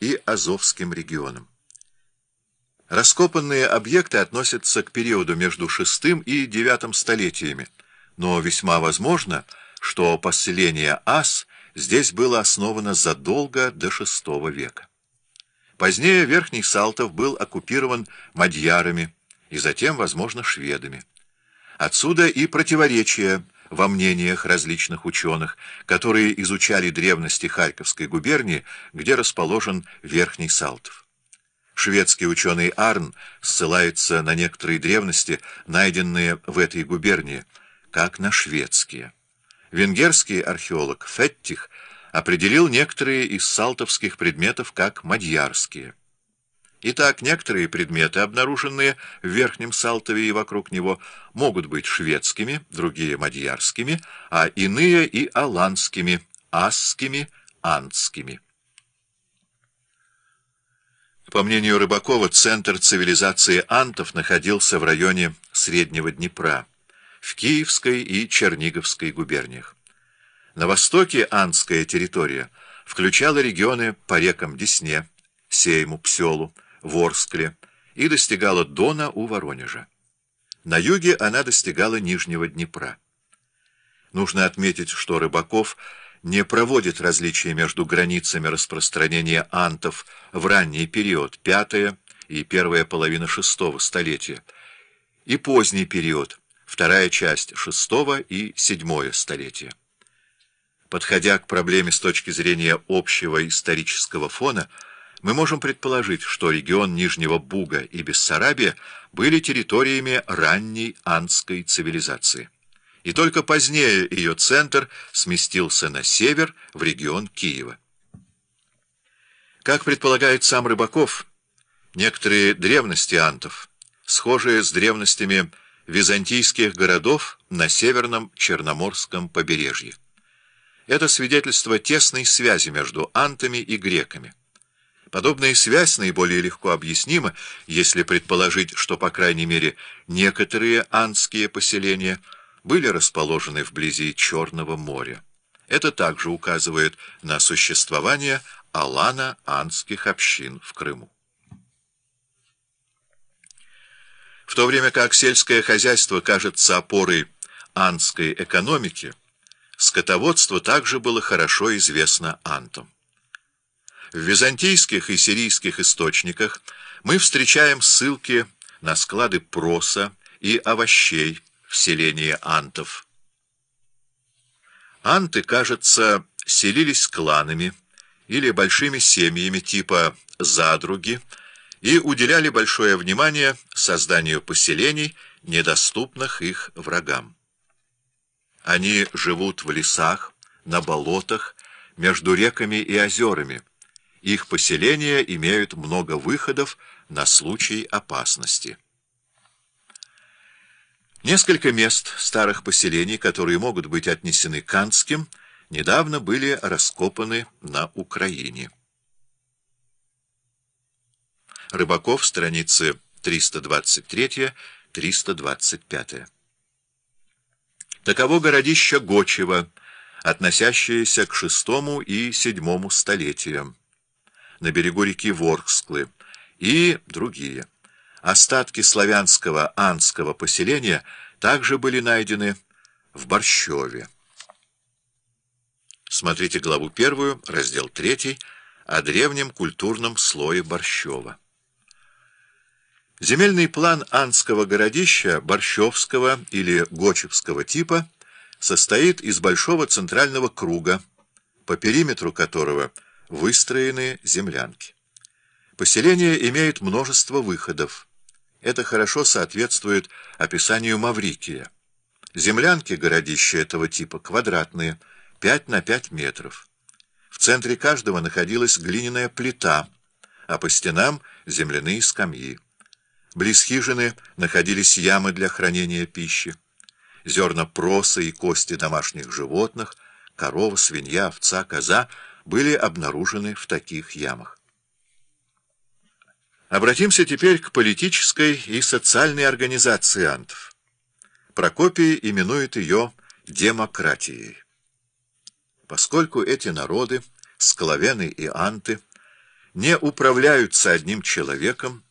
и Азовским регионам. Раскопанные объекты относятся к периоду между VI и IX столетиями, но весьма возможно, что поселение Ас здесь было основано задолго до VI века. Позднее Верхний Салтов был оккупирован мадьярами и затем, возможно, шведами. Отсюда и противоречия во мнениях различных ученых, которые изучали древности Харьковской губернии, где расположен Верхний Салтов. Шведский ученый Арн ссылается на некоторые древности, найденные в этой губернии, как на шведские. Венгерский археолог Феттих определил некоторые из салтовских предметов как мадьярские. Итак, некоторые предметы, обнаруженные в Верхнем Салтове и вокруг него, могут быть шведскими, другие — мадьярскими, а иные и аланскими, асскими, антскими. По мнению Рыбакова, центр цивилизации антов находился в районе Среднего Днепра, в Киевской и Черниговской губерниях. На востоке антская территория включала регионы по рекам Десне, Сейму, Пселу, Ворскле и достигала Дона у Воронежа. На юге она достигала Нижнего Днепра. Нужно отметить, что Рыбаков – не проводит различия между границами распространения антов в ранний период, пятая и первая половина шестого столетия, и поздний период, вторая часть шестого и седьмое столетия. Подходя к проблеме с точки зрения общего исторического фона, мы можем предположить, что регион Нижнего Буга и Бессарабия были территориями ранней антской цивилизации и только позднее ее центр сместился на север, в регион Киева. Как предполагает сам Рыбаков, некоторые древности антов, схожие с древностями византийских городов на северном Черноморском побережье. Это свидетельство тесной связи между антами и греками. Подобная связь наиболее легко объяснима, если предположить, что, по крайней мере, некоторые антские поселения – были расположены вблизи Черного моря. Это также указывает на существование алана-анских общин в Крыму. В то время как сельское хозяйство кажется опорой анской экономики, скотоводство также было хорошо известно антам. В византийских и сирийских источниках мы встречаем ссылки на склады проса и овощей, в селении антов. Анты, кажется, селились кланами или большими семьями типа задруги и уделяли большое внимание созданию поселений, недоступных их врагам. Они живут в лесах, на болотах, между реками и озерами. Их поселения имеют много выходов на случай опасности. Несколько мест старых поселений, которые могут быть отнесены к Канским, недавно были раскопаны на Украине. Рыбаков, страницы 323-325. Таково городище Гочево, относящееся к шестому и седьмому столетиям, на берегу реки Ворсклы и другие. Остатки славянского анского поселения также были найдены в Борщеве. Смотрите главу первую, раздел третий о древнем культурном слое Борщева. Земельный план анского городища борщевского или гочевского типа состоит из большого центрального круга, по периметру которого выстроены землянки. Поселение имеет множество выходов. Это хорошо соответствует описанию Маврикия. Землянки городища этого типа квадратные, 5 на 5 метров. В центре каждого находилась глиняная плита, а по стенам земляные скамьи. Близ хижины находились ямы для хранения пищи. Зерна проса и кости домашних животных, корова, свинья, овца, коза были обнаружены в таких ямах. Обратимся теперь к политической и социальной организации антов. Прокопий именует ее демократией. Поскольку эти народы, склавены и анты, не управляются одним человеком,